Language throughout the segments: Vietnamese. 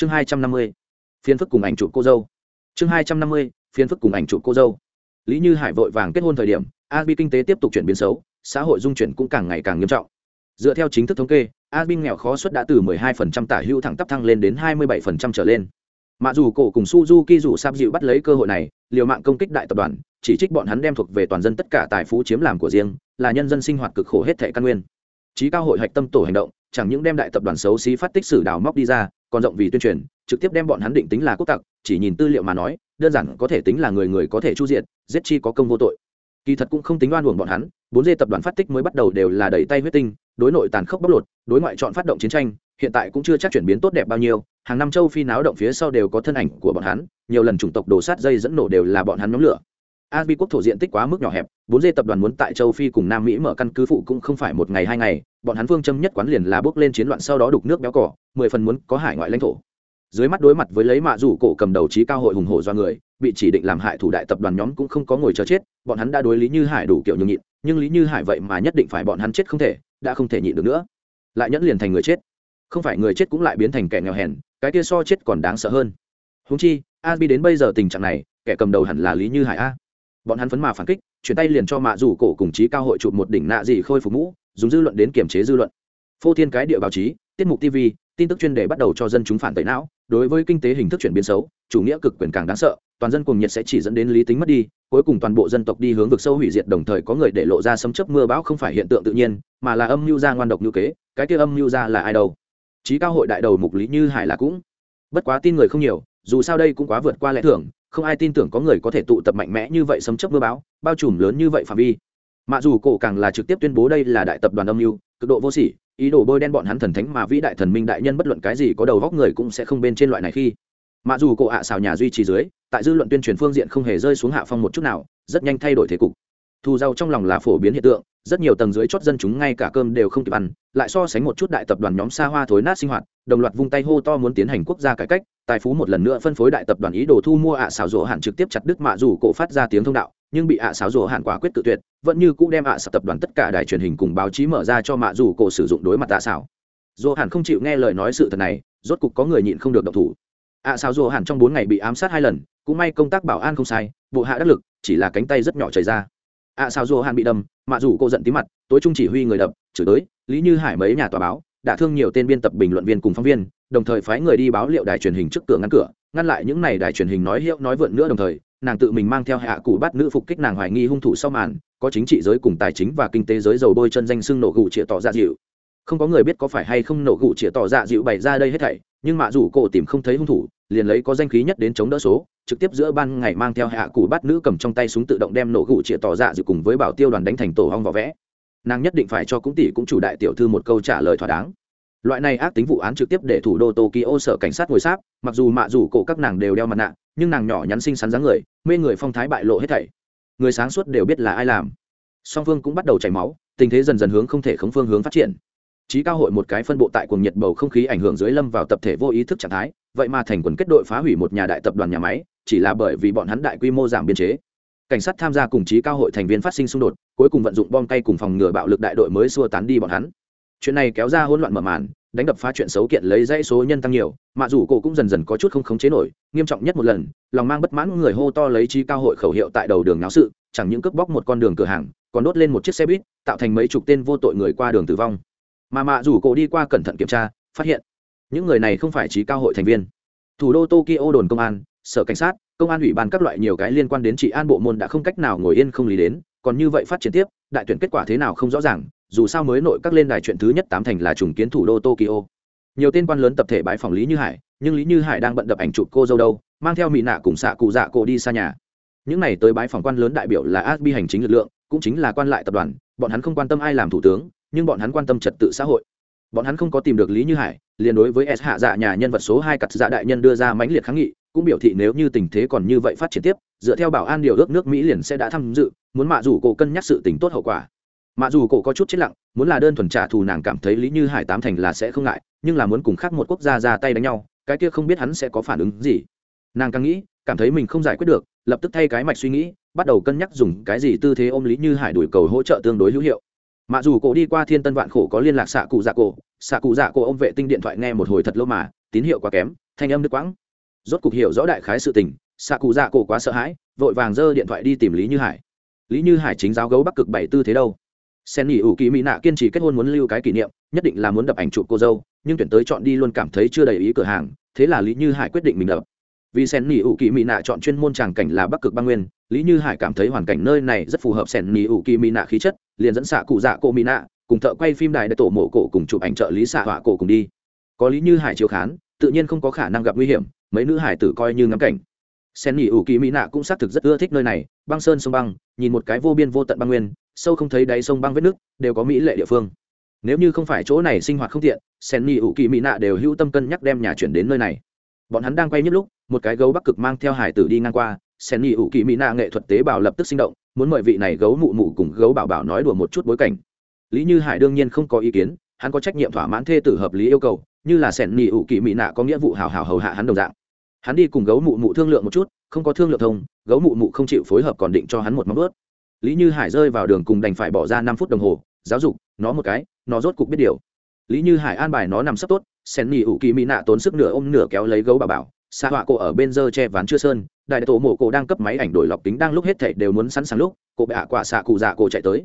chương hai trăm năm mươi phiên phức cùng ảnh chụp cô dâu. Chương hai trăm năm mươi phiên phức cùng ảnh chụp cô dâu. Lý như hải vội vàng kết hôn thời điểm albin kinh tế tiếp tục chuyển biến xấu, xã hội dung chuyển cũng càng ngày càng nghiêm trọng. Dựa theo chính thức thống kê albin nghèo khó suất đã từ 12% tả hữu thẳng tắp thăng lên đến 27% trở lên. Mặc dù cổ cùng suzuki dù sáp dịu bắt lấy cơ hội này, liều mạng công kích đại tập đoàn, chỉ trích bọn hắn đem thuộc về toàn dân tất cả tài phú chiếm làm của riêng, là nhân dân sinh hoạt cực khổ hết thẻ căn nguyên. Trí cao hội hạch tâm tổ hành động, chẳng những đem đại tập đoàn xấu xí phát tích sử đào móc đi ra còn rộng vì tuyên truyền, trực tiếp đem bọn hắn định tính là quốc tặc, chỉ nhìn tư liệu mà nói, đơn giản có thể tính là người người có thể chu diện giết chi có công vô tội. Kỳ thật cũng không tính oan uổng bọn hắn, bốn dê tập đoàn phát tích mới bắt đầu đều là đẩy tay huyết tinh, đối nội tàn khốc bóc lột, đối ngoại chọn phát động chiến tranh, hiện tại cũng chưa chắc chuyển biến tốt đẹp bao nhiêu, hàng năm châu phi náo động phía sau đều có thân ảnh của bọn hắn, nhiều lần chủng tộc đổ sát dây dẫn nổ đều là bọn hắn nhóm lửa. Abi quốc thổ diện tích quá mức nhỏ hẹp, bốn dê tập đoàn muốn tại châu Phi cùng Nam Mỹ mở căn cứ phụ cũng không phải một ngày hai ngày, bọn hắn phương châm nhất quán liền là bước lên chiến loạn sau đó đục nước béo cỏ, mười phần muốn có hải ngoại lãnh thổ. Dưới mắt đối mặt với lấy mạ rủ cổ cầm đầu trí cao hội hùng hổ do người, bị chỉ định làm hại thủ đại tập đoàn nhóm cũng không có ngồi chờ chết, bọn hắn đã đối lý Như Hải đủ kiểu nhường nhịn, nhưng lý Như Hải vậy mà nhất định phải bọn hắn chết không thể, đã không thể nhịn được nữa. Lại nhẫn liền thành người chết. Không phải người chết cũng lại biến thành kẻ nghèo hèn, cái kia so chết còn đáng sợ hơn. Huống chi, Abi đến bây giờ tình trạng này, kẻ cầm đầu hẳn là lý Như Hải a bọn hắn phấn mà phản kích, chuyển tay liền cho mạ rủ cổ cùng chí cao hội chụp một đỉnh nạ gì khôi phục mũ, dùng dư luận đến kiểm chế dư luận. Phô thiên cái địa báo chí, tiết mục tv tin tức chuyên đề bắt đầu cho dân chúng phản tẩy não, đối với kinh tế hình thức chuyển biến xấu, chủ nghĩa cực quyền càng đáng sợ, toàn dân cùng nhiệt sẽ chỉ dẫn đến lý tính mất đi, cuối cùng toàn bộ dân tộc đi hướng vực sâu hủy diệt đồng thời có người để lộ ra sấm chớp mưa bão không phải hiện tượng tự nhiên, mà là âm mưu ra ngoan độc như kế, cái kia âm mưu ra là ai đâu? Chí cao hội đại đầu mục lý như hải là cũng. Bất quá tin người không nhiều dù sao đây cũng quá vượt qua lẽ thường, không ai tin tưởng có người có thể tụ tập mạnh mẽ như vậy sấm chấp mưa báo bao trùm lớn như vậy phạm vi. Mặc dù cổ càng là trực tiếp tuyên bố đây là đại tập đoàn âm mưu, cực độ vô sỉ, ý đồ bôi đen bọn hắn thần thánh mà vĩ đại thần minh đại nhân bất luận cái gì có đầu góc người cũng sẽ không bên trên loại này khi. Mặc dù cổ ạ xào nhà duy trì dưới, tại dư luận tuyên truyền phương diện không hề rơi xuống hạ phong một chút nào, rất nhanh thay đổi thế cục thu giàu trong lòng là phổ biến hiện tượng, rất nhiều tầng dưới chót dân chúng ngay cả cơm đều không kịp ăn, lại so sánh một chút đại tập đoàn nhóm xa hoa thối nát sinh hoạt, đồng loạt vung tay hô to muốn tiến hành quốc gia cải cách, tài phú một lần nữa phân phối đại tập đoàn ý đồ thu mua ạ à xảo rỗ hạn trực tiếp chặt đứt mạ dù cổ phát ra tiếng thông đạo, nhưng bị ạ à xảo rỗ hạn quả quyết tự tuyệt, vẫn như cũ đem ạ à xảo tập đoàn tất cả đài truyền hình cùng báo chí mở ra cho mạ dù cổ sử dụng đối mặt ạ xảo. Rỗ hạn không chịu nghe lời nói sự thật này, rốt cục có người nhịn không được động thủ. Ạ xảo rỗ hạn trong bốn ngày bị ám sát hai lần, cũng may công tác bảo an không sai, bộ hạ đắc lực, chỉ là cánh tay rất nhỏ chảy ra ạ à, sao dù hàn bị đâm, mà dù cô giận tí mặt, tối trung chỉ huy người đập, chửi tới, lý như hải mấy nhà tòa báo, đã thương nhiều tên biên tập bình luận viên cùng phóng viên, đồng thời phái người đi báo liệu đài truyền hình trước cửa ngăn cửa, ngăn lại những này đài truyền hình nói hiệu, nói vượn nữa đồng thời, nàng tự mình mang theo hạ cụ bắt nữ phục kích nàng hoài nghi hung thủ sau màn, có chính trị giới cùng tài chính và kinh tế giới dầu bôi chân danh xưng nổ gù chĩa tỏ ra dịu không có người biết có phải hay không nổ gụ chĩa tỏ dạ dịu bày ra đây hết thảy, nhưng mạ rủ cổ tìm không thấy hung thủ, liền lấy có danh khí nhất đến chống đỡ số, trực tiếp giữa ban ngày mang theo hạ cụ bắt nữ cầm trong tay súng tự động đem nổ gụ chĩa tỏ dạ dịu cùng với bảo tiêu đoàn đánh thành tổ hong vỏ vẽ. Nàng nhất định phải cho cũng tỷ cũng chủ đại tiểu thư một câu trả lời thỏa đáng. Loại này ác tính vụ án trực tiếp để thủ đô tokyo sở cảnh sát ngồi sáp, mặc dù mạ dù cổ các nàng đều đeo mặt nạ, nhưng nàng nhỏ nhắn xinh xắn dáng người, mê người phong thái bại lộ hết thảy. Người sáng suốt đều biết là ai làm. Song phương cũng bắt đầu chảy máu, tình thế dần dần hướng không thể khống phương hướng phát triển trí cao hội một cái phân bộ tại cuồng nhiệt bầu không khí ảnh hưởng dưới lâm vào tập thể vô ý thức trạng thái, vậy mà thành quần kết đội phá hủy một nhà đại tập đoàn nhà máy, chỉ là bởi vì bọn hắn đại quy mô giảm biên chế. Cảnh sát tham gia cùng trí cao hội thành viên phát sinh xung đột, cuối cùng vận dụng bom tay cùng phòng ngừa bạo lực đại đội mới xua tán đi bọn hắn. Chuyện này kéo ra hỗn loạn mở màn, đánh đập phá chuyện xấu kiện lấy dãy số nhân tăng nhiều, mà dù cổ cũng dần dần có chút không khống chế nổi, nghiêm trọng nhất một lần, lòng mang bất mãn người hô to lấy trí cao hội khẩu hiệu tại đầu đường náo sự, chẳng những cướp bóc một con đường cửa hàng, còn đốt lên một chiếc xe buýt, tạo thành mấy chục tên vô tội người qua đường tử vong mà mạ dù cổ đi qua cẩn thận kiểm tra, phát hiện những người này không phải trí cao hội thành viên. Thủ đô tokyo đồn công an, sở cảnh sát, công an ủy ban các loại nhiều cái liên quan đến trị an bộ môn đã không cách nào ngồi yên không lý đến, còn như vậy phát triển tiếp, đại tuyển kết quả thế nào không rõ ràng, dù sao mới nội các lên đài chuyện thứ nhất tám thành là trùng kiến thủ đô tokyo. Nhiều tên quan lớn tập thể bãi phòng lý như hải, nhưng lý như hải đang bận đập ảnh chụp cô dâu đâu, mang theo mỹ nạ cùng xạ cụ dạ cô đi xa nhà. Những này tới bãi phòng quan lớn đại biểu là asbi hành chính lực lượng, cũng chính là quan lại tập đoàn, bọn hắn không quan tâm ai làm thủ tướng nhưng bọn hắn quan tâm trật tự xã hội. Bọn hắn không có tìm được lý như hải, liền đối với s hạ dạ nhà nhân vật số hai cặt dạ đại nhân đưa ra mãnh liệt kháng nghị, cũng biểu thị nếu như tình thế còn như vậy phát triển tiếp, dựa theo bảo an điều ước nước mỹ liền sẽ đã tham dự, muốn mạ dù cổ cân nhắc sự tình tốt hậu quả. Mạ dù cổ có chút chết lặng, muốn là đơn thuần trả thù nàng cảm thấy lý như hải tám thành là sẽ không ngại, nhưng là muốn cùng khác một quốc gia ra tay đánh nhau, cái kia không biết hắn sẽ có phản ứng gì. Nàng càng nghĩ, cảm thấy mình không giải quyết được, lập tức thay cái mạch suy nghĩ, bắt đầu cân nhắc dùng cái gì tư thế ôm lý như hải đuổi cầu hỗ trợ tương đối hữu hiệu mặc dù cổ đi qua thiên tân vạn khổ có liên lạc xạ cụ dạ cổ, xạ cụ dạ cổ ôm vệ tinh điện thoại nghe một hồi thật lâu mà, tín hiệu quá kém, thanh âm đứt quãng. Rốt cục hiểu rõ đại khái sự tình, xạ cụ dạ cổ quá sợ hãi, vội vàng giơ điện thoại đi tìm lý như hải. Lý như hải chính giáo gấu bắc cực bảy tư thế đâu? Sen nghỉ ủ kỳ mỹ nạ kiên trì kết hôn muốn lưu cái kỷ niệm, nhất định là muốn đập ảnh chụp cô dâu, nhưng tuyển tới chọn đi luôn cảm thấy chưa đầy ý cửa hàng, thế là lý như hải quyết định mình đập. Vì sen nghỉ ủ kỳ mỹ nạ chọn chuyên môn tràng cảnh là bắc cực băng nguyên lý như hải cảm thấy hoàn cảnh nơi này rất phù hợp sẻn nghỉ ủ kỳ mỹ nạ khí chất, liền dẫn xạ cụ dạ cổ mỹ nạ, cùng thợ quay phim đài để tổ mộ cổ cùng chụp ảnh trợ lý xạ họa cổ cùng đi. Có lý như hải chiếu khán, tự nhiên không có khả năng gặp nguy hiểm, mấy nữ hải tử coi như ngắm cảnh. Sen nghỉ ủ kỳ mỹ nạ cũng xác thực rất ưa thích nơi này, băng sơn sông băng, nhìn một cái vô biên vô tận băng nguyên, sâu không thấy đáy sông băng vết nước, đều có mỹ lệ địa phương. Nếu như không phải chỗ này sinh hoạt không tiện sen nghỉ ủ kỳ mỹ nạ đều hữu tâm cân nhắc đem nhà chuyển đến nơi này. Bọn hắn đang quay nhất lúc, một cái gấu bắc cực mang theo hải tử đi ngang qua sen nghỉ ủ kỳ mỹ nạ nghệ thuật tế bào lập tức sinh động, muốn mời vị này gấu mụ mụ cùng gấu bảo bảo nói đùa một chút bối cảnh. Lý như hải đương nhiên không có ý kiến, hắn có trách nhiệm thỏa mãn thê tử hợp lý yêu cầu, như là sen nỉ ủ kỳ mỹ nạ có nghĩa vụ hào hào hầu hạ hắn đồng dạng. Hắn đi cùng gấu mụ mụ thương lượng một chút, không có thương lượng thông, gấu mụ mụ không chịu phối hợp còn định cho hắn một móng ướt lý như hải rơi vào đường cùng đành phải bỏ ra năm phút đồng hồ, giáo dục, nó một cái, nó rốt cục biết điều. Lý như hải an bài nó nằm sắp tốt, sen nỉ ủ kỳ mỹ nạ tốn sức nửa ôm nửa kéo lấy gấu bà bảo, xa họa cô ở bên dơ che ván chưa sơn đại tổ mổ cổ đang cấp máy ảnh đổi lọc tính đang lúc hết thảy đều muốn sẵn sàng lúc, cổ ạ quả xạ cụ dạ cổ chạy tới.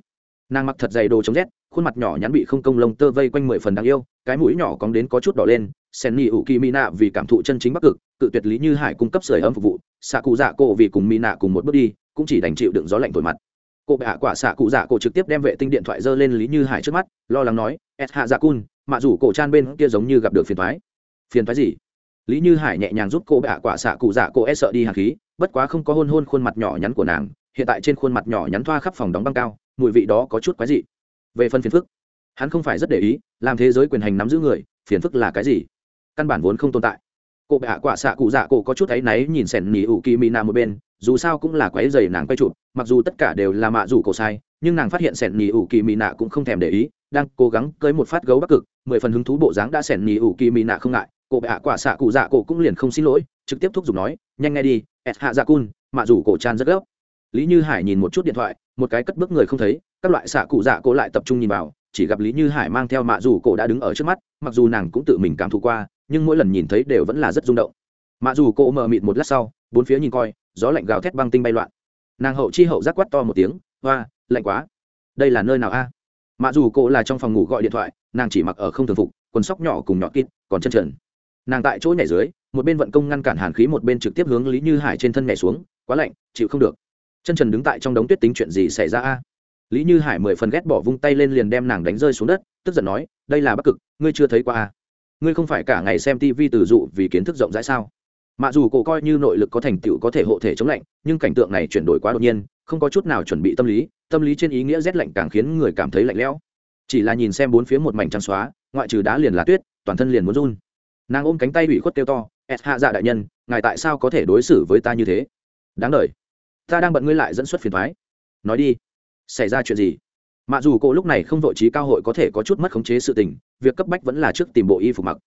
Nàng mặc thật dày đồ chống rét, khuôn mặt nhỏ nhắn bị không công lông tơ vây quanh mười phần đáng yêu, cái mũi nhỏ cóng đến có chút đỏ lên, sen ni ủ kỳ mỹ nạ vì cảm thụ chân chính bắc cực, cự tuyệt lý như hải cung cấp sưởi ấm phục vụ, xạ cụ dạ cổ vì cùng mỹ nạ cùng một bước đi, cũng chỉ đành chịu đựng gió lạnh thổi mặt. Cô ạ quả xạ cụ dạ cổ trực tiếp đem vệ tinh điện thoại dơ lên lý như hải trước mắt, lo lắng nói s hạ dạ cun, mạ rủ cổ trang bên kia giống như gặp được phiền thoái phiền thoái gì? Lý như hải nhẹ nhàng giúp cô bạ quả xạ cụ dạ cô e sợ đi hạt khí, bất quá không có hôn hôn khuôn mặt nhỏ nhắn của nàng, hiện tại trên khuôn mặt nhỏ nhắn thoa khắp phòng đóng băng cao, mùi vị đó có chút quái dị. Về phần phiền phức, hắn không phải rất để ý, làm thế giới quyền hành nắm giữ người, phiền phức là cái gì? Căn bản vốn không tồn tại. Cô bệ hạ quả xạ cụ dạ cổ có chút áy náy nhìn sẻn nỉ ủ kỳ mỹ nạ một bên, dù sao cũng là quái dày nàng quay chụp, mặc dù tất cả đều là mạ rủ cổ sai, nhưng nàng phát hiện sẻn nỉ ủ kỳ mỹ nạ cũng không thèm để ý, đang cố gắng cưới một phát gấu bắc cực, mười phần hứng thú bộ dáng đã sẻn nỉ ủ kỳ mỹ nạ không ngại cổ bệ hạ quả xạ cụ dạ cổ cũng liền không xin lỗi, trực tiếp thúc giục nói, nhanh nghe đi, ẹt hạ dạ cun mạ rủ cổ chan rất gấp. Lý như hải nhìn một chút điện thoại, một cái cất bước người không thấy, các loại xạ cụ dạ cổ lại tập trung nhìn vào, chỉ gặp lý như hải mang theo mạ dù cổ đã đứng ở trước mắt, mặc dù nàng cũng tự mình cảm thụ qua, nhưng mỗi lần nhìn thấy đều vẫn là rất rung động. Mạ dù cổ mờ mịt một lát sau, bốn phía nhìn coi, gió lạnh gào thét băng tinh bay loạn. Nàng hậu chi hậu giác quát to một tiếng, hoa, lạnh quá. Đây là nơi nào a? À? mạ dù cổ là trong phòng ngủ gọi điện thoại, nàng chỉ mặc ở không thường phục, quần sóc nhỏ cùng nhọt kít, còn chân trần nàng tại chỗ nhảy dưới, một bên vận công ngăn cản hàn khí, một bên trực tiếp hướng lý như hải trên thân nhảy xuống, quá lạnh, chịu không được. Chân trần đứng tại trong đống tuyết tính chuyện gì xảy ra a? Lý như hải mười phần ghét bỏ vung tay lên liền đem nàng đánh rơi xuống đất, tức giận nói, đây là bắc cực, ngươi chưa thấy qua a? Ngươi không phải cả ngày xem tv từ dụ vì kiến thức rộng rãi sao? Mặc dù cổ coi như nội lực có thành tựu có thể hộ thể chống lạnh, nhưng cảnh tượng này chuyển đổi quá đột nhiên, không có chút nào chuẩn bị tâm lý tâm lý trên ý nghĩa rét lạnh càng khiến người cảm thấy lạnh lẽo. Chỉ là nhìn xem bốn phía một mảnh trắng xóa, ngoại trừ đá liền là tuyết, toàn thân liền muốn run nàng ôm cánh tay ủy khuất kêu to s hạ dạ đại nhân, ngài tại sao có thể đối xử với ta như thế? Đáng đ ta đang bận ngươi lại dẫn xuất phiền thoái. Nói đi, xảy ra chuyện gì? Mặc dù cô lúc này không vội trí cao hội có thể có chút mất khống chế sự tình, việc cấp bách vẫn là trước tìm bộ y phục mặc.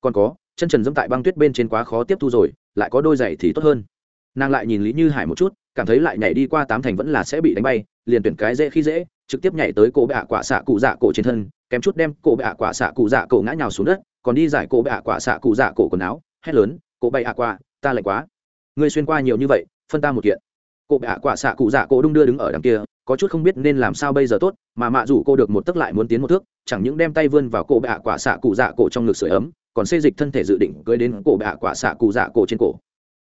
Còn có, chân trần dẫm tại băng tuyết bên trên quá khó tiếp thu rồi, lại có đôi giày thì tốt hơn nàng lại nhìn lý như hải một chút, cảm thấy lại nhảy đi qua tám thành vẫn là sẽ bị đánh bay, liền tuyển cái dễ khi dễ, trực tiếp nhảy tới cổ bệ ạ quả xạ cụ dạ cổ trên thân, kém chút đem cổ bệ ạ quả xạ cụ dạ cổ ngã nhào xuống đất, còn đi giải cổ bệ ạ quả xạ cụ dạ cổ quần áo, hét lớn, cổ bệ ạ quả, ta lạnh quá. Ngươi xuyên qua nhiều như vậy, phân ta một kiện. Cổ bệ ạ quả xạ cụ dạ cổ đung đưa đứng ở đằng kia, có chút không biết nên làm sao bây giờ tốt, mà mạ rủ cô được một tấc lại muốn tiến một thước, chẳng những đem tay vươn vào cổ bệ ạ quả xạ cụ dạ cổ trong ngực sưởi ấm, còn xê dịch thân thể dự định cưới đến cổ bệ ạ quả xạ cụ dạ cổ trên cổ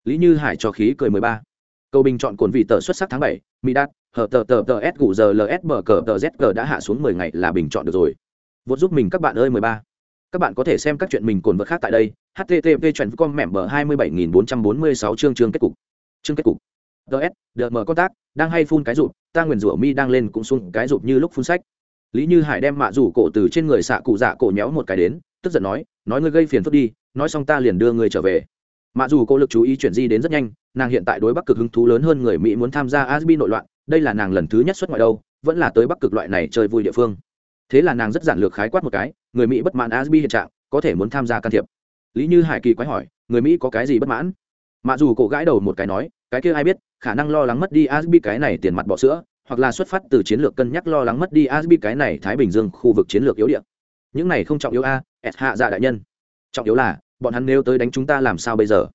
lý như hải cho khí cười mười ba. Cầu bình chọn cồn vị tờ xuất sắc tháng bảy, mỹ đạt, hở tờ tờ tờ s gù giờ lsm cờ tờ zg đã hạ xuống mười ngày là bình chọn được rồi. Vốt giúp mình các bạn ơi mười ba. Các bạn có thể xem các chuyện mình cồn vật khác tại đây. Http chuyện com mẹm bờ hai mươi bảy nghìn bốn trăm bốn mươi sáu chương chương kết cục. Chương kết cục. Ts đờ mở con tác đang hay phun cái rụt ta nguyền rủa mi đang lên cũng xuống cái rụt như lúc phun sách. Lý như hải đem mạ rủ cổ từ trên người xạ cụ dạ cổ nhéo một cái đến, tức giận nói nói ngươi gây phiền phức đi, nói xong ta liền đưa ngươi trở về mà dù cô lực chú ý chuyển di đến rất nhanh, nàng hiện tại đối bắc cực hứng thú lớn hơn người mỹ muốn tham gia asbi nội loạn, đây là nàng lần thứ nhất xuất ngoại đâu, vẫn là tới bắc cực loại này chơi vui địa phương. Thế là nàng rất giản lược khái quát một cái, người mỹ bất mãn asbi hiện trạng, có thể muốn tham gia can thiệp. Lý như hải kỳ quái hỏi, người mỹ có cái gì bất mãn? Mà dù cổ gãi đầu một cái nói, cái kia ai biết, khả năng lo lắng mất đi asbi cái này tiền mặt bỏ sữa, hoặc là xuất phát từ chiến lược cân nhắc lo lắng mất đi asbi cái này thái bình dương khu vực chiến lược yếu điện những này không trọng yếu a, s hạ dạ đại nhân. Trọng yếu là bọn hắn nếu tới đánh chúng ta làm sao bây giờ?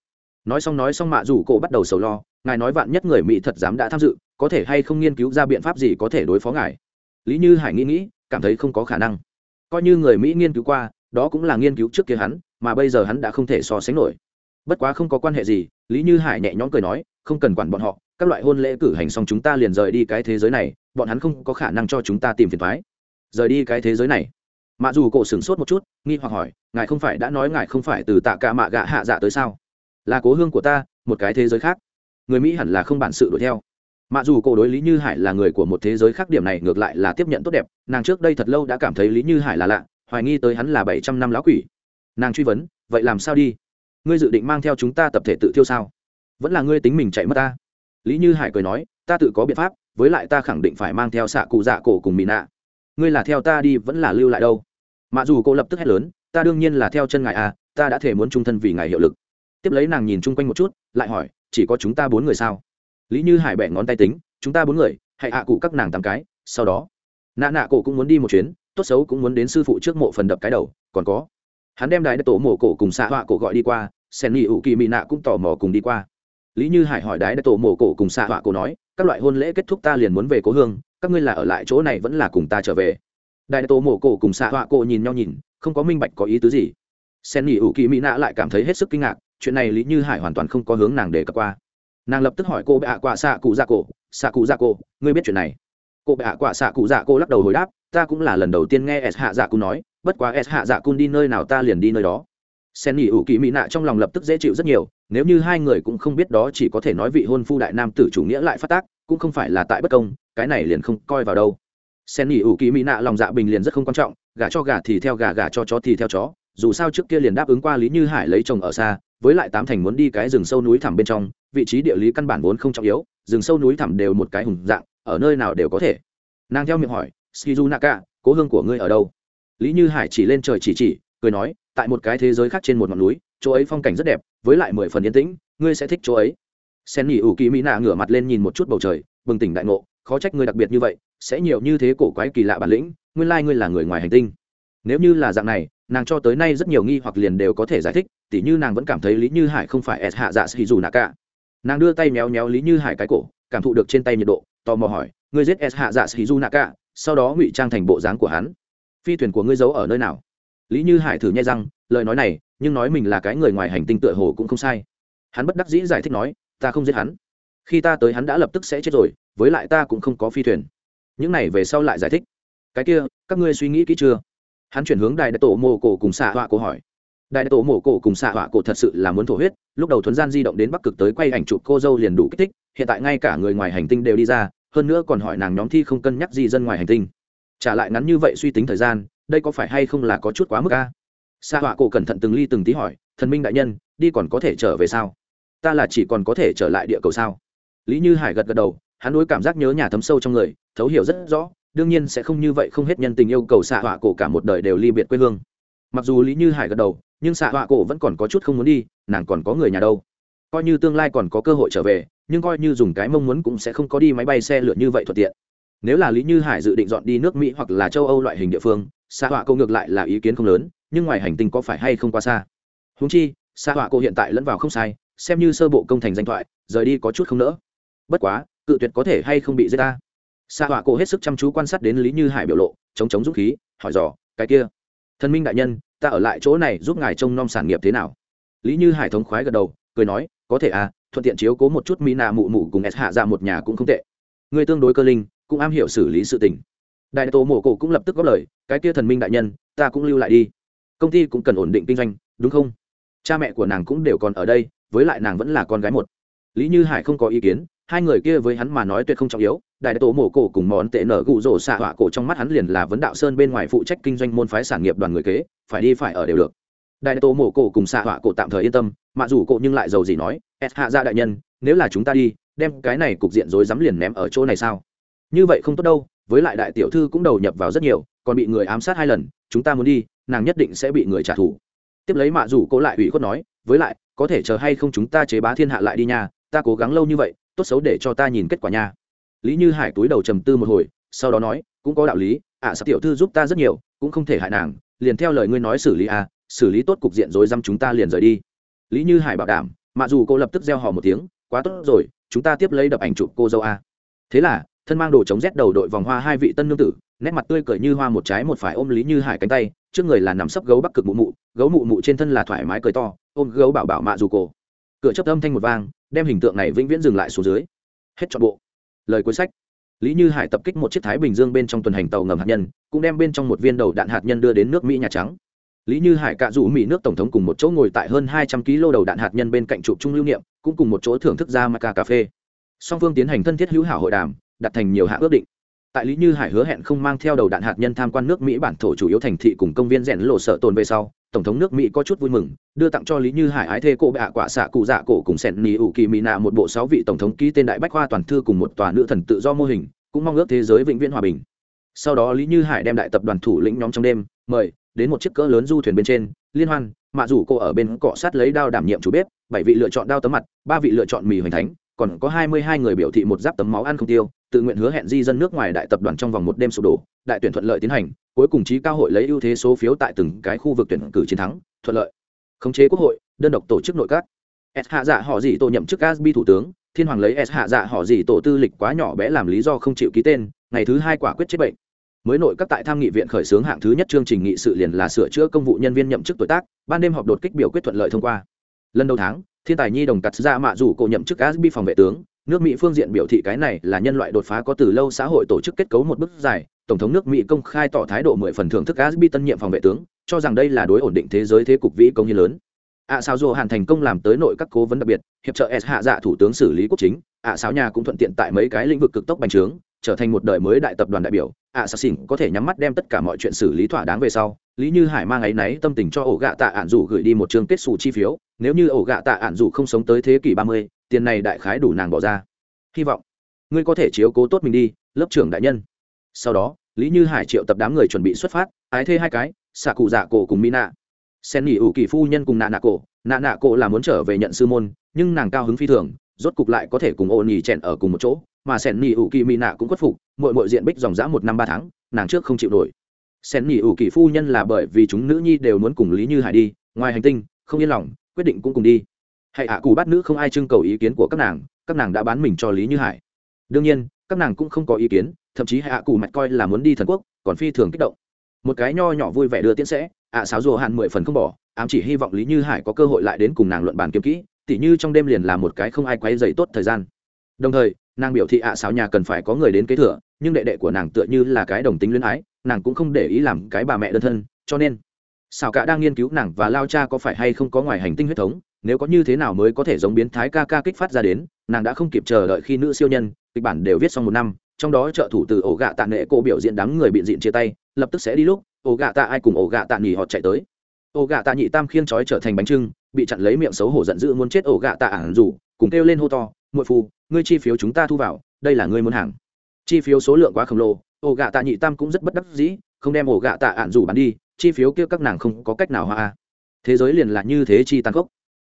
Nói xong nói xong mạ dù cổ bắt đầu sầu lo, ngài nói vạn nhất người mỹ thật dám đã tham dự, có thể hay không nghiên cứu ra biện pháp gì có thể đối phó ngài? Lý như hải nghĩ nghĩ, cảm thấy không có khả năng. Coi như người mỹ nghiên cứu qua, đó cũng là nghiên cứu trước kia hắn, mà bây giờ hắn đã không thể so sánh nổi. Bất quá không có quan hệ gì, lý như hải nhẹ nhõm cười nói, không cần quản bọn họ, các loại hôn lễ cử hành xong chúng ta liền rời đi cái thế giới này, bọn hắn không có khả năng cho chúng ta tìm phiền thoái rời đi cái thế giới này mạ dù cổ sửng sốt một chút, nghi hoặc hỏi, ngài không phải đã nói ngài không phải từ tạ cả mạ gạ hạ dạ tới sao? Là cố hương của ta, một cái thế giới khác. Người mỹ hẳn là không bản sự đuổi theo. Mạ dù cổ đối lý như hải là người của một thế giới khác, điểm này ngược lại là tiếp nhận tốt đẹp. Nàng trước đây thật lâu đã cảm thấy lý như hải là lạ, hoài nghi tới hắn là bảy trăm năm lão quỷ. Nàng truy vấn, vậy làm sao đi? Ngươi dự định mang theo chúng ta tập thể tự thiêu sao? Vẫn là ngươi tính mình chạy mất ta? Lý như hải cười nói, ta tự có biện pháp, với lại ta khẳng định phải mang theo xạ cụ dạ cổ cùng mỹ nạ ngươi là theo ta đi vẫn là lưu lại đâu? Mà dù cô lập tức hét lớn, ta đương nhiên là theo chân ngài à ta đã thể muốn trung thân vì ngài hiệu lực. Tiếp lấy nàng nhìn chung quanh một chút, lại hỏi, chỉ có chúng ta bốn người sao? Lý như hải bẻ ngón tay tính, chúng ta bốn người, hãy hạ cụ các nàng tám cái, sau đó, nạ nạ cổ cũng muốn đi một chuyến, tốt xấu cũng muốn đến sư phụ trước mộ phần đập cái đầu, còn có, hắn đem đái tổ mộ cổ cùng xạ họa cổ gọi đi qua, sen nghỉ ủ kỳ mỹ nạ cũng tò mò cùng đi qua. Lý như hải hỏi đái tổ mộ cổ cùng xạ họa cổ nói, các loại hôn lễ kết thúc ta liền muốn về cố hương các ngươi là ở lại chỗ này vẫn là cùng ta trở về. Đại tổ mổ cổ cùng xạ họa cổ nhìn nhau nhìn, không có minh bạch có ý tứ gì. Sen nghỉ ủ kỳ mỹ nạ lại cảm thấy hết sức kinh ngạc, chuyện này lý như hải hoàn toàn không có hướng nàng để cập qua. Nàng lập tức hỏi cô bệ hạ quả xạ cụ dạ cổ, xạ cụ dạ cổ, ngươi biết chuyện này? Cô bệ hạ quả xạ cụ dạ cổ lắc đầu hồi đáp, ta cũng là lần đầu tiên nghe s hạ dạ cụ nói, bất quá s hạ dạ cụ đi nơi nào ta liền đi nơi đó. Sen nghỉ ủ kỳ mỹ nạ trong lòng lập tức dễ chịu rất nhiều, nếu như hai người cũng không biết đó chỉ có thể nói vị hôn phu đại nam tử chủ nghĩa lại phát tác cũng không phải là tại bất công, cái này liền không coi vào đâu. Sen nghỉ ủ kỳ mỹ nạ lòng dạ bình liền rất không quan trọng gà cho gà thì theo gà gà cho chó thì theo chó, dù sao trước kia liền đáp ứng qua lý như hải lấy chồng ở xa, với lại tám thành muốn đi cái rừng sâu núi thẳm bên trong, vị trí địa lý căn bản vốn không trọng yếu, rừng sâu núi thẳm đều một cái hùng dạng, ở nơi nào đều có thể. Nàng theo miệng hỏi shizu naka cố hương của ngươi ở đâu? Lý như hải chỉ lên trời chỉ chỉ, cười nói, tại một cái thế giới khác trên một ngọn núi, chỗ ấy phong cảnh rất đẹp, với lại mười phần yên tĩnh, ngươi sẽ thích chỗ ấy sen nghỉ ủ kỳ mỹ nạ ngửa mặt lên nhìn một chút bầu trời, bừng tỉnh đại ngộ, khó trách ngươi đặc biệt như vậy, sẽ nhiều như thế cổ quái kỳ lạ bản lĩnh, nguyên lai ngươi là người ngoài hành tinh. Nếu như là dạng này, nàng cho tới nay rất nhiều nghi hoặc liền đều có thể giải thích, tỉ như nàng vẫn cảm thấy lý như hải không phải s hạ dạ sĩ dù nạ cả. Nàng đưa tay méo méo lý như hải cái cổ, cảm thụ được trên tay nhiệt độ, tò mò hỏi, ngươi giết s hạ dạ sĩ dù nạ cả, sau đó ngụy trang thành bộ dáng của hắn. Phi thuyền của ngươi giấu ở nơi nào? Lý như hải thử nhai răng, lời nói này, nhưng nói mình là cái người ngoài hành tinh tựa hồ cũng không sai. Hắn bất đắc dĩ giải thích nói ta không giết hắn. Khi ta tới hắn đã lập tức sẽ chết rồi, với lại ta cũng không có phi thuyền. Những này về sau lại giải thích. Cái kia, các ngươi suy nghĩ kỹ chưa? Hắn chuyển hướng đại đại tổ mồ cổ cùng xạ họa cổ hỏi. Đại đại tổ mồ cổ cùng xạ họa cổ thật sự là muốn thổ huyết, lúc đầu thuấn gian di động đến bắc cực tới quay ảnh chụp cô dâu liền đủ kích thích, hiện tại ngay cả người ngoài hành tinh đều đi ra, hơn nữa còn hỏi nàng nhóm thi không cân nhắc gì dân ngoài hành tinh. Trả lại ngắn như vậy suy tính thời gian, đây có phải hay không là có chút quá mức a? Xạ họa cổ cẩn thận từng ly từng tí hỏi, thần minh đại nhân, đi còn có thể trở về sao? Ta là chỉ còn có thể trở lại địa cầu sao? Lý như hải gật gật đầu, hắn đối cảm giác nhớ nhà thấm sâu trong người, thấu hiểu rất rõ, đương nhiên sẽ không như vậy không hết nhân tình yêu cầu xạ họa cổ cả một đời đều ly biệt quê hương. Mặc dù lý như hải gật đầu, nhưng xạ họa cổ vẫn còn có chút không muốn đi, nàng còn có người nhà đâu. Coi như tương lai còn có cơ hội trở về, nhưng coi như dùng cái mong muốn cũng sẽ không có đi máy bay xe lượn như vậy thuận tiện. Nếu là lý như hải dự định dọn đi nước mỹ hoặc là châu âu loại hình địa phương, xạ họa cổ ngược lại là ý kiến không lớn, nhưng ngoài hành tinh có phải hay không quá xa? Húng chi, xạ họa cổ hiện tại lẫn vào không sai xem như sơ bộ công thành danh thoại, rời đi có chút không nỡ. Bất quá, cự tuyệt có thể hay không bị giết ta? Xạ họa cổ hết sức chăm chú quan sát đến lý như hải biểu lộ, chống chống dũng khí, hỏi dò, cái kia, thần minh đại nhân, ta ở lại chỗ này giúp ngài trông nom sản nghiệp thế nào? Lý như hải thống khoái gật đầu, cười nói, có thể à thuận tiện chiếu cố một chút mỹ nạ mụ mụ cùng s hạ ra một nhà cũng không tệ. Người tương đối cơ linh, cũng am hiểu xử lý sự tình. Đại tổ mổ cổ cũng lập tức góp lời, cái kia thần minh đại nhân, ta cũng lưu lại đi. Công ty cũng cần ổn định kinh doanh, đúng không? Cha mẹ của nàng cũng đều còn ở đây với lại nàng vẫn là con gái một. Lý như hải không có ý kiến, hai người kia với hắn mà nói tuyệt không trọng yếu, đại tổ mổ cổ cùng món tệ nở gụ rổ xạ họa cổ trong mắt hắn liền là vấn đạo sơn bên ngoài phụ trách kinh doanh môn phái sản nghiệp đoàn người kế, phải đi phải ở đều được. Đại tổ mổ cổ cùng xạ họa cổ tạm thời yên tâm mạ dù cổ nhưng lại giàu gì nói s hạ ra đại nhân, nếu là chúng ta đi, đem cái này cục diện rối rắm liền ném ở chỗ này sao? Như vậy không tốt đâu, với lại đại tiểu thư cũng đầu nhập vào rất nhiều, còn bị người ám sát hai lần, chúng ta muốn đi, nàng nhất định sẽ bị người trả thù. Tiếp lấy mạ dù cổ lại ủy khuất nói, với lại có thể chờ hay không chúng ta chế bá thiên hạ lại đi nha ta cố gắng lâu như vậy tốt xấu để cho ta nhìn kết quả nha. Lý như hải túi đầu trầm tư một hồi sau đó nói cũng có đạo lý ạ à, tiểu thư giúp ta rất nhiều cũng không thể hại nàng liền theo lời ngươi nói xử lý à xử lý tốt cục diện rồi dăm chúng ta liền rời đi. Lý như hải bảo đảm mặc dù cô lập tức gieo họ một tiếng quá tốt rồi chúng ta tiếp lấy đập ảnh chụp cô dâu a. Thế là thân mang đồ chống rét đầu đội vòng hoa hai vị tân nương tử nét mặt tươi cười như hoa một trái một phải ôm lý như hải cánh tay trước người là nằm sấp gấu bắc cực mụ mụ gấu mụ mụ trên thân là thoải mái cười to ôm gấu bảo bảo mạ dù cổ. Cửa chấp âm thanh một vang, đem hình tượng này vĩnh viễn dừng lại xuống dưới. Hết trọn bộ. Lời cuối sách. Lý như hải tập kích một chiếc thái bình dương bên trong tuần hành tàu ngầm hạt nhân, cũng đem bên trong một viên đầu đạn hạt nhân đưa đến nước mỹ nhà trắng. Lý như hải cạ rủ mỹ nước tổng thống cùng một chỗ ngồi tại hơn hai trăm kg đầu đạn hạt nhân bên cạnh trụ trung lưu niệm, cũng cùng một chỗ thưởng thức ra maca cà phê. Song phương tiến hành thân thiết hữu hảo hội đàm, đặt thành nhiều hạ ước định. Tại lý như hải hứa hẹn không mang theo đầu đạn hạt nhân tham quan nước mỹ bản thổ chủ yếu thành thị cùng công viên rèn lộ sợ tồn về sau tổng thống nước mỹ có chút vui mừng, đưa tặng cho lý như hải ái thê cổ bạ quả xạ cụ dạ cổ cùng sẹn nỉ ủ kỳ mỹ nạ một bộ sáu vị tổng thống ký tên đại bách khoa toàn thư cùng một tòa nữ thần tự do mô hình, cũng mong ước thế giới vĩnh viễn hòa bình. Sau đó lý như hải đem đại tập đoàn thủ lĩnh nhóm trong đêm, mời đến một chiếc cỡ lớn du thuyền bên trên, liên hoan, mạ rủ cô ở bên cọ sát lấy đao đảm nhiệm chủ bếp, bảy vị lựa chọn đao tấm mặt, ba vị lựa chọn mì hoành thánh còn có hai mươi hai người biểu thị một giáp tấm máu ăn không tiêu, tự nguyện hứa hẹn di dân nước ngoài đại tập đoàn trong vòng một đêm sụp đổ, đại tuyển thuận lợi tiến hành, cuối cùng trí cao hội lấy ưu thế số phiếu tại từng cái khu vực tuyển cử chiến thắng, thuận lợi. Khống chế quốc hội, đơn độc tổ chức nội các. S hạ dạ họ gì tổ nhậm chức asbi thủ tướng, thiên hoàng lấy s hạ dạ họ gì tổ tư lịch quá nhỏ bé làm lý do không chịu ký tên, ngày thứ hai quả quyết chết bệnh. Mới nội các tại tham nghị viện khởi xướng hạng thứ nhất chương trình nghị sự liền là sửa chữa công vụ nhân viên nhậm chức tuổi tác, ban đêm họp đột kích biểu quyết thuận lợi thông qua. Lần đầu tháng thiên tài nhi đồng cắt ra mạ dù cổ nhậm chức asbi phòng vệ tướng. Nước mỹ phương diện biểu thị cái này là nhân loại đột phá có từ lâu xã hội tổ chức kết cấu một bước dài. Tổng thống nước mỹ công khai tỏ thái độ mười phần thưởng thức asbi tân nhiệm phòng vệ tướng, cho rằng đây là đối ổn định thế giới thế cục vĩ công như lớn. Ạ à sao dù hàn thành công làm tới nội các cố vấn đặc biệt, hiệp trợ s hạ dạ thủ tướng xử lý quốc chính. Ạ à sao nhà cũng thuận tiện tại mấy cái lĩnh vực cực tốc bành trướng, trở thành một đời mới đại tập đoàn đại biểu. Ạ sao xỉn có thể nhắm mắt đem tất cả mọi chuyện xử lý thỏa đáng về sau lý như hải mang ấy náy tâm tình cho ổ gạ tạ ạn dù gửi đi một trường kết xù chi phiếu, nếu như ổ gạ tạ ạn dù không sống tới thế kỷ ba mươi, tiền này đại khái đủ nàng bỏ ra. Hy vọng ngươi có thể chiếu cố tốt mình đi, lớp trưởng đại nhân. Sau đó, lý như hải triệu tập đám người chuẩn bị xuất phát, ái thê hai cái, xạ cụ dạ cổ cùng mina. Sen nghỉ ủ kỳ phu nhân cùng nạ nạ cổ. Nạ nạ cổ là muốn trở về nhận sư môn, nhưng nàng cao hứng phi thường, rốt cục lại có thể cùng ô nhì chèn ở cùng một chỗ, mà sen nghỉ ủ kỳ mina nạ cũng khuất phục mội mội diện bích dòng dã một năm ba tháng, nàng trước không chịu nổi sen nghỉ ủ kỳ phu nhân là bởi vì chúng nữ nhi đều muốn cùng lý như hải đi, ngoài hành tinh, không yên lòng, quyết định cũng cùng đi. Hãy ạ à cù bắt nữ không ai trưng cầu ý kiến của các nàng các nàng đã bán mình cho lý như hải. Đương nhiên, các nàng cũng không có ý kiến, thậm chí hạ à, cù mạch coi là muốn đi thần quốc, còn phi thường kích động. Một cái nho nhỏ vui vẻ đưa tiễn sẽ, ạ à, sáo rùa hạn mười phần không bỏ, ám chỉ hy vọng lý như hải có cơ hội lại đến cùng nàng luận bàn kiếm kỹ, tỉ như trong đêm liền là một cái không ai quay dày tốt thời gian đồng thời, nàng biểu thị ạ à nhà cần phải có người đến kế thừa, nhưng đệ đệ của nàng tựa như là cái đồng tính luyến ái, nàng cũng không để ý làm cái bà mẹ đơn thân, cho nên, xảo cả đang nghiên cứu nàng và lao cha có phải hay không có ngoài hành tinh huyết thống, nếu có như thế nào mới có thể giống biến thái ca ca kích phát ra đến, nàng đã không kịp chờ đợi khi nữ siêu nhân, kịch bản đều viết xong một năm, trong đó trợ thủ từ ổ gạ tạ nệ cô biểu diễn đám người bị diện chia tay, lập tức sẽ đi lúc, ổ gạ tạ ai cùng ổ gạ tạ nghỉ họ chạy tới. Ổ gạ tạ nhị tam khiêng trói trở thành bánh trưng, bị chặn lấy miệng xấu hổ giận dữ muốn chết ổ gạ tạ ản rủ, cùng kêu lên hô to, muội phù ngươi chi phiếu chúng ta thu vào đây là ngươi muốn hàng. Chi phiếu số lượng quá khổng lồ ổ gạ tạ nhị tam cũng rất bất đắc dĩ không đem ổ gạ tạ ản rủ bán đi chi phiếu kia các nàng không có cách nào hoa. Thế giới liền là như thế chi tàn khốc.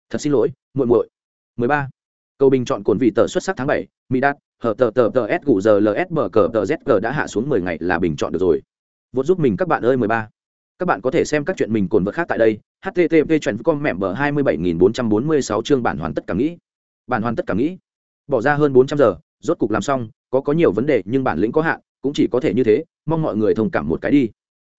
Thật xin lỗi muội muội. 13. cầu bình chọn cuốn vị tờ xuất sắc tháng 7, mỹ đạt hở tờ tờ tờ s gù giờ lsm cờ tờ zg đã hạ xuống 10 ngày là bình chọn được rồi. Vốt giúp mình các bạn ơi 13. các bạn có thể xem các chuyện mình cồn vật khác tại đây http chuyện com mẹm bờ 27446 chương bản hoàn tất cả nghĩ. Bản hoàn tất cả nghĩ bỏ ra hơn 400 giờ, rốt cục làm xong, có có nhiều vấn đề nhưng bản lĩnh có hạn, cũng chỉ có thể như thế, mong mọi người thông cảm một cái đi.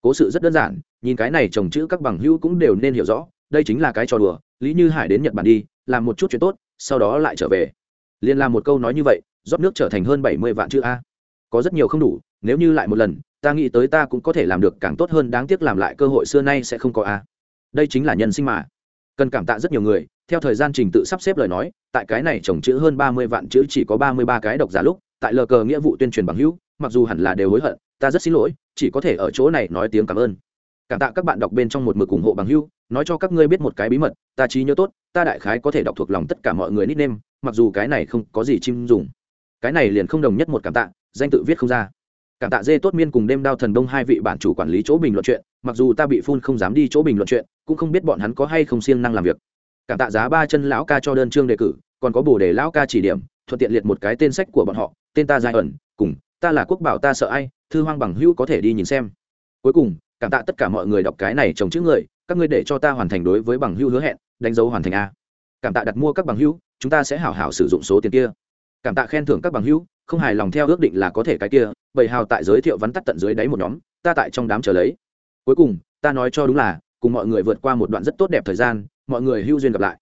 Cố sự rất đơn giản, nhìn cái này trồng chữ các bằng hữu cũng đều nên hiểu rõ, đây chính là cái trò đùa, lý như hải đến nhật bản đi, làm một chút chuyện tốt, sau đó lại trở về. Liên làm một câu nói như vậy, rót nước trở thành hơn bảy mươi vạn chữ a. Có rất nhiều không đủ, nếu như lại một lần, ta nghĩ tới ta cũng có thể làm được càng tốt hơn, đáng tiếc làm lại cơ hội xưa nay sẽ không có a. Đây chính là nhân sinh mà. Cần cảm tạ rất nhiều người theo thời gian trình tự sắp xếp lời nói, tại cái này trồng chữ hơn ba mươi vạn chữ chỉ có ba mươi ba cái độc giả lúc, tại lờ cờ nghĩa vụ tuyên truyền bằng hữu, mặc dù hẳn là đều hối hận, ta rất xin lỗi, chỉ có thể ở chỗ này nói tiếng cảm ơn. Cảm tạ các bạn đọc bên trong một mực ủng hộ bằng hữu, nói cho các ngươi biết một cái bí mật, ta trí nhớ tốt, ta đại khái có thể đọc thuộc lòng tất cả mọi người nickname mặc dù cái này không có gì chim dùng. Cái này liền không đồng nhất một cảm tạ, danh tự viết không ra. Cảm tạ dê tốt miên cùng đêm đao thần đông hai vị bản chủ quản lý chỗ bình luận chuyện, mặc dù ta bị phun không dám đi chỗ bình luận chuyện, cũng không biết bọn hắn có hay không siêng năng làm việc cảm tạ giá ba chân lão ca cho đơn chương đề cử, còn có bồ đề lão ca chỉ điểm, thuận tiện liệt một cái tên sách của bọn họ, tên ta dài ẩn, cùng, ta là quốc bảo ta sợ ai, thư hoang bằng hữu có thể đi nhìn xem. Cuối cùng, cảm tạ tất cả mọi người đọc cái này trồng chữ người, các ngươi để cho ta hoàn thành đối với bằng hữu hứa hẹn, đánh dấu hoàn thành a. Cảm tạ đặt mua các bằng hữu, chúng ta sẽ hảo hảo sử dụng số tiền kia. Cảm tạ khen thưởng các bằng hữu, không hài lòng theo ước định là có thể cái kia vậy hào tại giới thiệu vắn tắt tận dưới đáy một nhóm, ta tại trong đám chờ lấy. Cuối cùng, ta nói cho đúng là, cùng mọi người vượt qua một đoạn rất tốt đẹp thời gian mọi người hưu duyên gặp lại.